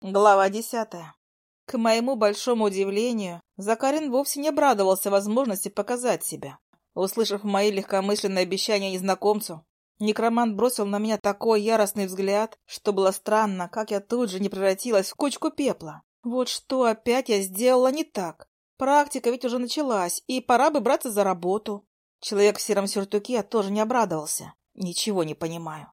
Глава десятая. К моему большому удивлению, Закарин вовсе не обрадовался возможности показать себя. Услышав мои легкомысленные обещания незнакомцу, некромант бросил на меня такой яростный взгляд, что было странно, как я тут же не превратилась в кучку пепла. Вот что опять я сделала не так. Практика ведь уже началась, и пора бы браться за работу. Человек в сером сюртуке тоже не обрадовался. Ничего не понимаю.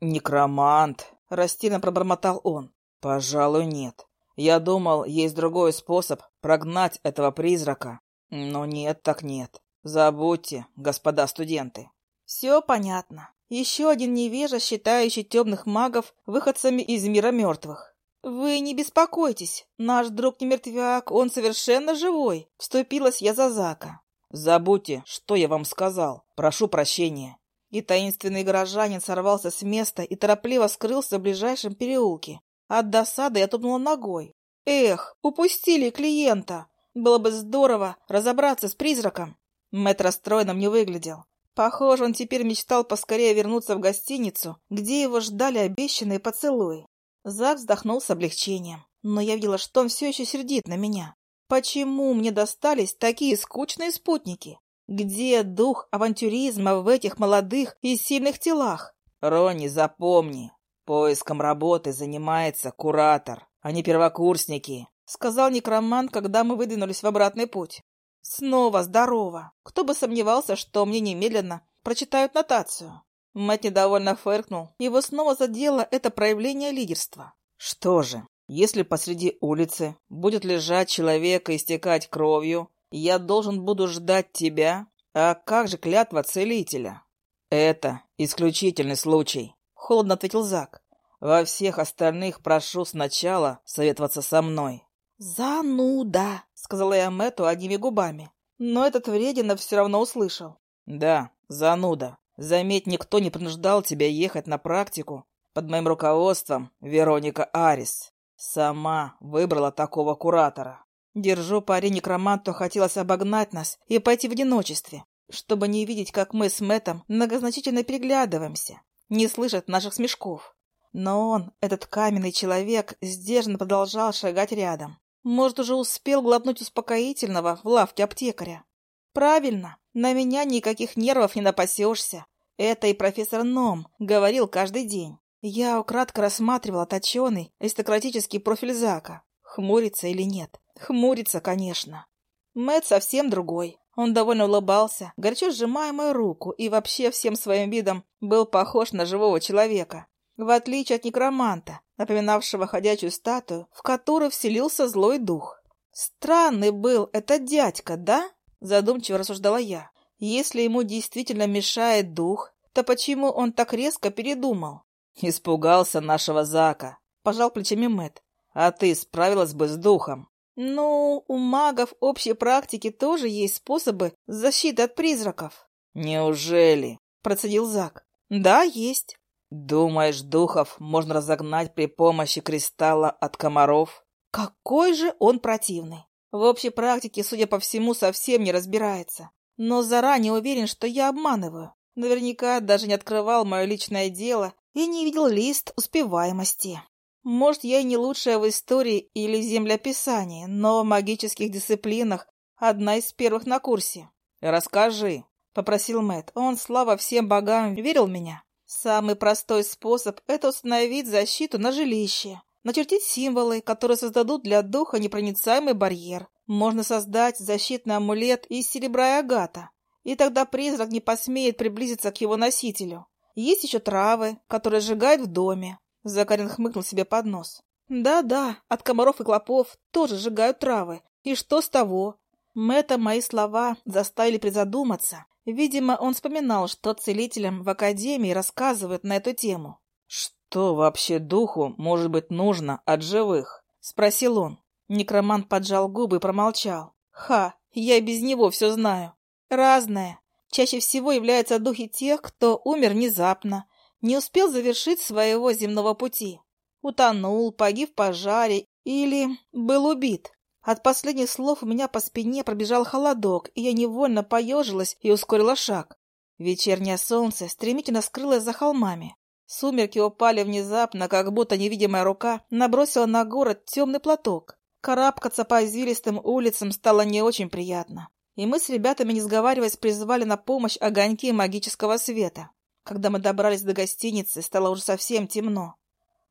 «Некромант!» — растерянно пробормотал он. «Пожалуй, нет. Я думал, есть другой способ прогнать этого призрака. Но нет так нет. Забудьте, господа студенты». «Все понятно. Еще один невежа, считающий темных магов выходцами из мира мертвых. Вы не беспокойтесь. Наш друг не мертвяк, он совершенно живой. Вступилась я за Зака. Забудьте, что я вам сказал. Прошу прощения». И таинственный горожанин сорвался с места и торопливо скрылся в ближайшем переулке. От досады я топнула ногой. Эх, упустили клиента. Было бы здорово разобраться с призраком. Мэтт расстроенным не выглядел. Похоже, он теперь мечтал поскорее вернуться в гостиницу, где его ждали обещанные поцелуи. Зак вздохнул с облегчением, но я видела, что он все еще сердит на меня. Почему мне достались такие скучные спутники? Где дух авантюризма в этих молодых и сильных телах? Ронни, запомни, Поиском работы занимается куратор, а не первокурсники, сказал некромант, когда мы выдвинулись в обратный путь. Снова здорово. Кто бы сомневался, что мне немедленно прочитают нотацию. Мэтт недовольно фыркнул. Его снова задело это проявление лидерства. Что же, если посреди улицы будет лежать человек и истекать кровью, я должен буду ждать тебя? А как же клятва целителя? Это исключительный случай холодно ответил Зак. Во всех остальных прошу сначала советоваться со мной. «Зануда!» — сказала я Мэтту одними губами. Но этот вредина все равно услышал. «Да, зануда. Заметь, никто не принуждал тебя ехать на практику под моим руководством, Вероника Арис. Сама выбрала такого куратора». Держу пари некроманту хотелось обогнать нас и пойти в одиночестве, чтобы не видеть, как мы с Мэттом многозначительно переглядываемся не слышит наших смешков. Но он, этот каменный человек, сдержанно продолжал шагать рядом. Может, уже успел глотнуть успокоительного в лавке аптекаря. Правильно, на меня никаких нервов не напасешься. Это и профессор Ном говорил каждый день. Я украдко рассматривала точеный аристократический профиль Зака. Хмурится или нет? Хмурится, конечно. Мэт совсем другой. Он довольно улыбался, горячо сжимая мою руку, и вообще всем своим видом был похож на живого человека. В отличие от некроманта, напоминавшего ходячую статую, в которую вселился злой дух. «Странный был этот дядька, да?» – задумчиво рассуждала я. «Если ему действительно мешает дух, то почему он так резко передумал?» «Испугался нашего Зака», – пожал плечами Мэт. «А ты справилась бы с духом». «Ну, у магов общей практики тоже есть способы защиты от призраков». «Неужели?» – процедил Зак. «Да, есть». «Думаешь, духов можно разогнать при помощи кристалла от комаров?» «Какой же он противный! В общей практике, судя по всему, совсем не разбирается. Но заранее уверен, что я обманываю. Наверняка даже не открывал мое личное дело и не видел лист успеваемости». Может, я и не лучшая в истории или землеописании, но в магических дисциплинах одна из первых на курсе. «Расскажи», — попросил Мэт. Он, слава всем богам, верил в меня. Самый простой способ — это установить защиту на жилище. Начертить символы, которые создадут для духа непроницаемый барьер. Можно создать защитный амулет из серебра и агата. И тогда призрак не посмеет приблизиться к его носителю. Есть еще травы, которые сжигают в доме. Закарин хмыкнул себе под нос. «Да-да, от комаров и клопов тоже сжигают травы. И что с того?» Мэтта мои слова заставили призадуматься. Видимо, он вспоминал, что целителям в академии рассказывают на эту тему. «Что вообще духу может быть нужно от живых?» — спросил он. Некромант поджал губы и промолчал. «Ха, я без него все знаю. Разное. Чаще всего являются духи тех, кто умер внезапно, не успел завершить своего земного пути. Утонул, погиб в пожаре или был убит. От последних слов у меня по спине пробежал холодок, и я невольно поежилась и ускорила шаг. Вечернее солнце стремительно скрылось за холмами. Сумерки упали внезапно, как будто невидимая рука набросила на город темный платок. Карабкаться по извилистым улицам стало не очень приятно. И мы с ребятами, не сговариваясь, призвали на помощь огоньки магического света. Когда мы добрались до гостиницы, стало уже совсем темно.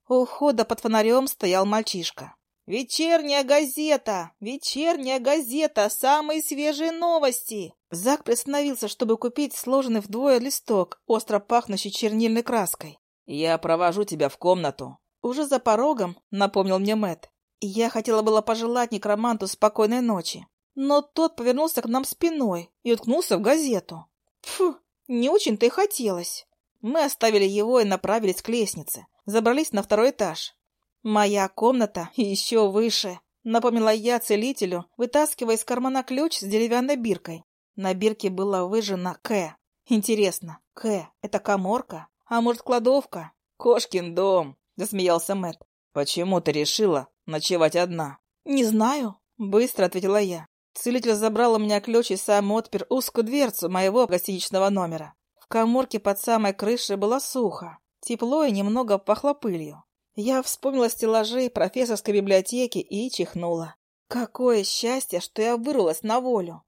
У входа под фонарем стоял мальчишка. «Вечерняя газета! Вечерняя газета! Самые свежие новости!» Зак приостановился, чтобы купить сложенный вдвое листок, остро пахнущий чернильной краской. «Я провожу тебя в комнату». Уже за порогом, напомнил мне Мэт. Я хотела было пожелать некроманту спокойной ночи, но тот повернулся к нам спиной и уткнулся в газету. Фу, не очень-то и хотелось. Мы оставили его и направились к лестнице, забрались на второй этаж. «Моя комната еще выше», — напомнила я целителю, вытаскивая из кармана ключ с деревянной биркой. На бирке было выжжено «К». Интересно, «К» — это коморка? А может, кладовка? «Кошкин дом», — засмеялся Мэт. «Почему ты решила ночевать одна?» «Не знаю», — быстро ответила я. Целитель забрал у меня ключ и сам отпер узкую дверцу моего гостиничного номера. В коморке под самой крышей было сухо, тепло и немного пахло пылью. Я вспомнила стеллажи профессорской библиотеки и чихнула. Какое счастье, что я вырвалась на волю.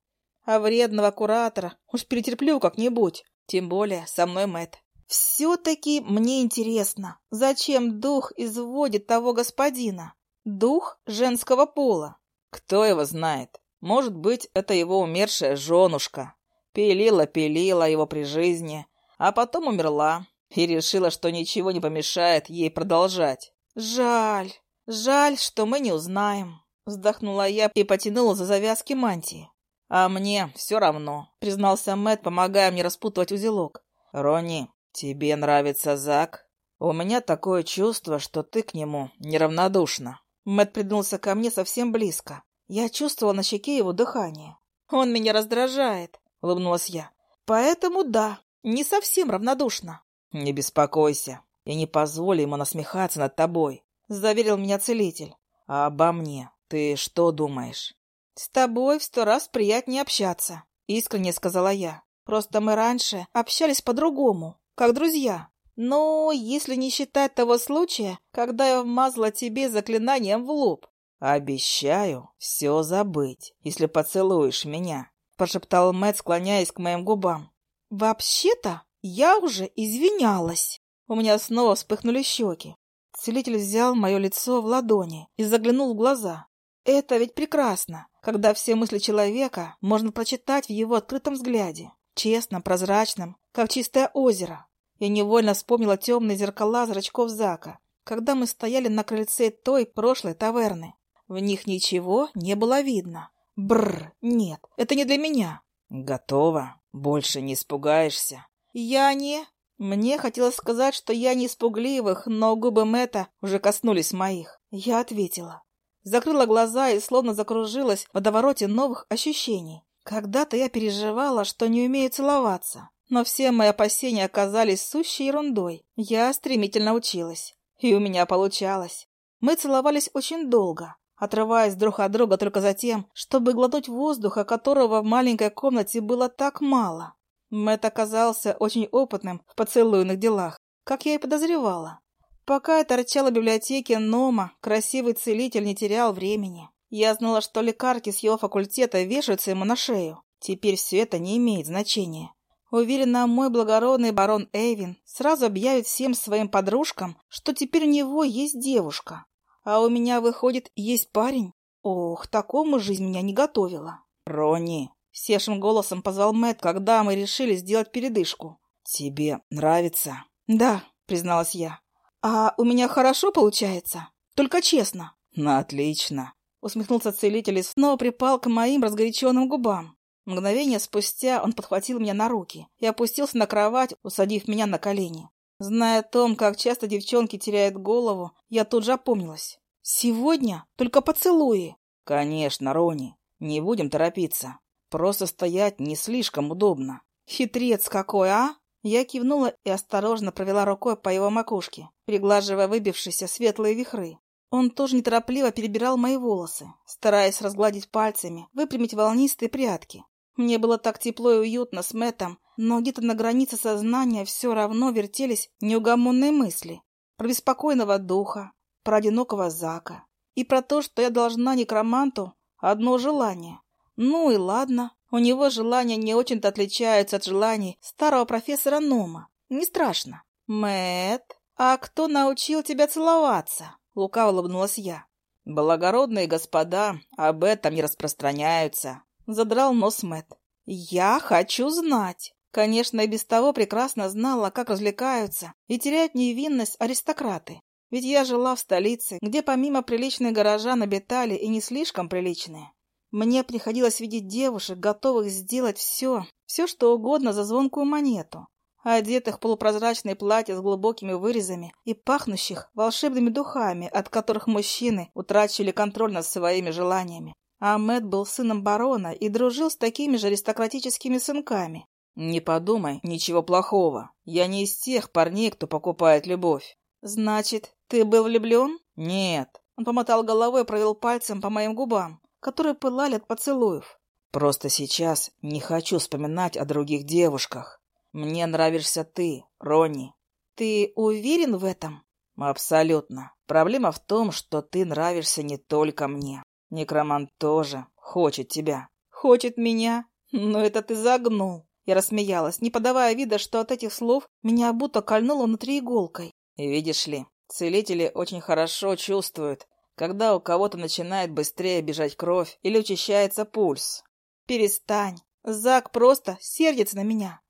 А вредного куратора уж перетерплю как-нибудь, тем более со мной Мэтт. Все-таки мне интересно, зачем дух изводит того господина? Дух женского пола. Кто его знает? Может быть, это его умершая женушка. Пилила-пилила его при жизни, а потом умерла и решила, что ничего не помешает ей продолжать. «Жаль, жаль, что мы не узнаем», — вздохнула я и потянула за завязки мантии. «А мне все равно», — признался Мэт, помогая мне распутывать узелок. «Ронни, тебе нравится Зак? У меня такое чувство, что ты к нему неравнодушна». Мэт придвинулся ко мне совсем близко. Я чувствовала на щеке его дыхание. «Он меня раздражает», — улыбнулась я. «Поэтому да, не совсем равнодушно». «Не беспокойся, я не позволю ему насмехаться над тобой», — заверил меня целитель. «А обо мне ты что думаешь?» «С тобой в сто раз приятнее общаться», — искренне сказала я. «Просто мы раньше общались по-другому, как друзья. Но если не считать того случая, когда я вмазала тебе заклинанием в лоб, «Обещаю все забыть, если поцелуешь меня», — прошептал Мэтт, склоняясь к моим губам. «Вообще-то я уже извинялась». У меня снова вспыхнули щеки. Целитель взял мое лицо в ладони и заглянул в глаза. Это ведь прекрасно, когда все мысли человека можно прочитать в его открытом взгляде, честном, прозрачном, как чистое озеро. Я невольно вспомнила темные зеркала зрачков Зака, когда мы стояли на крыльце той прошлой таверны. В них ничего не было видно. Бррр, нет, это не для меня. Готово. Больше не испугаешься. Я не... Мне хотелось сказать, что я не испугливых, но губы Мэтта уже коснулись моих. Я ответила. Закрыла глаза и словно закружилась в водовороте новых ощущений. Когда-то я переживала, что не умею целоваться. Но все мои опасения оказались сущей ерундой. Я стремительно училась. И у меня получалось. Мы целовались очень долго, отрываясь друг от друга только за тем, чтобы глотнуть воздуха, которого в маленькой комнате было так мало. Мэтт оказался очень опытным в поцелуйных делах, как я и подозревала. Пока я торчала в библиотеке Нома, красивый целитель не терял времени. Я знала, что лекарки с его факультета вешаются ему на шею. Теперь все это не имеет значения. Уверена, мой благородный барон Эйвин сразу объявит всем своим подружкам, что теперь у него есть девушка, а у меня, выходит, есть парень? Ох, такому жизнь меня не готовила. Ронни, севшим голосом позвал Мэтт, когда мы решили сделать передышку. Тебе нравится? Да, призналась я. А у меня хорошо получается? Только честно. Ну, отлично. Усмехнулся целитель и снова припал к моим разгоряченным губам. Мгновение спустя он подхватил меня на руки и опустился на кровать, усадив меня на колени. Зная о том, как часто девчонки теряют голову, я тут же опомнилась. Сегодня только поцелуи. Конечно, Рони, не будем торопиться. Просто стоять не слишком удобно. Хитрец какой, а? Я кивнула и осторожно провела рукой по его макушке, приглаживая выбившиеся светлые вихры. Он тоже неторопливо перебирал мои волосы, стараясь разгладить пальцами, выпрямить волнистые прядки. Мне было так тепло и уютно с Мэттом, но где-то на границе сознания все равно вертелись неугомонные мысли про беспокойного духа, про одинокого Зака и про то, что я должна некроманту одно желание. Ну и ладно, у него желания не очень-то отличаются от желаний старого профессора Нома. Не страшно. Мэт, а кто научил тебя целоваться? Лукаво улыбнулась я. Благородные господа об этом не распространяются. Задрал нос Мэт. Я хочу знать. Конечно, и без того прекрасно знала, как развлекаются и теряют невинность аристократы. Ведь я жила в столице, где помимо приличных горожан обитали и не слишком приличные. Мне приходилось видеть девушек, готовых сделать все, все что угодно за звонкую монету, одетых в полупрозрачные платья с глубокими вырезами и пахнущих волшебными духами, от которых мужчины утрачивали контроль над своими желаниями. А Мэтт был сыном барона и дружил с такими же аристократическими сынками, «Не подумай ничего плохого. Я не из тех парней, кто покупает любовь». «Значит, ты был влюблен?» «Нет». Он помотал головой и провел пальцем по моим губам, которые пылали от поцелуев. «Просто сейчас не хочу вспоминать о других девушках. Мне нравишься ты, Ронни». «Ты уверен в этом?» «Абсолютно. Проблема в том, что ты нравишься не только мне. Некромант тоже хочет тебя». «Хочет меня? Но это ты загнул». Я рассмеялась, не подавая вида, что от этих слов меня будто кольнуло внутри иголкой. «Видишь ли, целители очень хорошо чувствуют, когда у кого-то начинает быстрее бежать кровь или учащается пульс». «Перестань. Зак просто сердится на меня.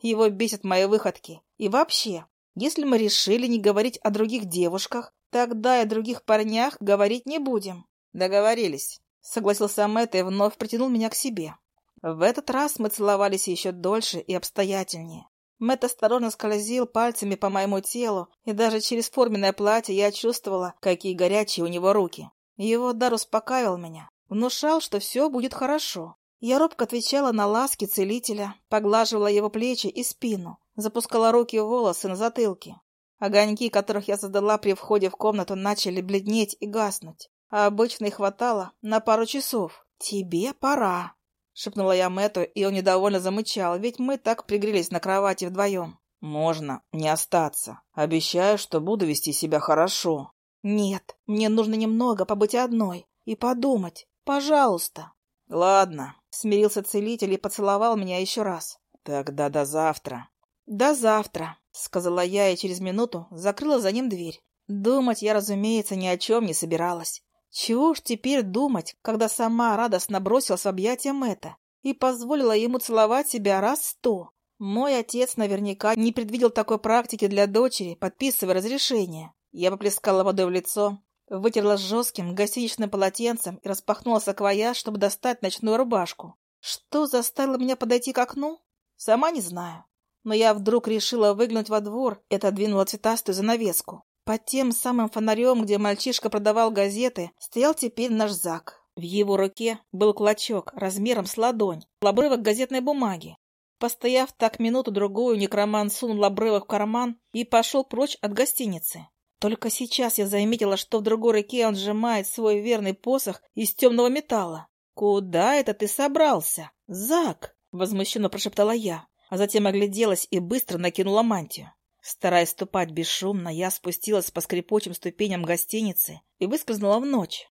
Его бесят мои выходки. И вообще, если мы решили не говорить о других девушках, тогда и о других парнях говорить не будем». «Договорились», — согласился Мэтт и вновь притянул меня к себе. В этот раз мы целовались еще дольше и обстоятельнее. Мэтт осторожно скользил пальцами по моему телу, и даже через форменное платье я чувствовала, какие горячие у него руки. Его дар успокаивал меня, внушал, что все будет хорошо. Я робко отвечала на ласки целителя, поглаживала его плечи и спину, запускала руки в волосы на затылке. Огоньки, которых я создала при входе в комнату, начали бледнеть и гаснуть, а обычно их хватало на пару часов. «Тебе пора», — шепнула я Мэту, и он недовольно замычал, ведь мы так пригрелись на кровати вдвоем. «Можно не остаться. Обещаю, что буду вести себя хорошо». «Нет, мне нужно немного побыть одной и подумать. Пожалуйста». «Ладно», — смирился целитель и поцеловал меня еще раз. «Тогда до завтра». «До завтра», — сказала я и через минуту закрыла за ним дверь. Думать я, разумеется, ни о чем не собиралась. Чего уж теперь думать, когда сама радостно бросилась в объятия Мэтта и позволила ему целовать себя раз сто. Мой отец наверняка не предвидел такой практики для дочери, подписывая разрешение. Я поплескала водой в лицо, вытерла жестким гостиничным полотенцем и распахнула саквояж, чтобы достать ночную рубашку. Что заставило меня подойти к окну? Сама не знаю. Но я вдруг решила выглянуть во двор и отодвинула цветастую занавеску. Под тем самым фонарем, где мальчишка продавал газеты, стоял теперь наш Зак. В его руке был клочок размером с ладонь, обрывок газетной бумаги. Постояв так минуту-другую, некроман сунул обрывок в карман и пошел прочь от гостиницы. Только сейчас я заметила, что в другой руке он сжимает свой верный посох из темного металла. «Куда это ты собрался, Зак?» — возмущенно прошептала я, а затем огляделась и быстро накинула мантию. Стараясь ступать бесшумно, я спустилась по скрипучим ступеням гостиницы и выскользнула в ночь.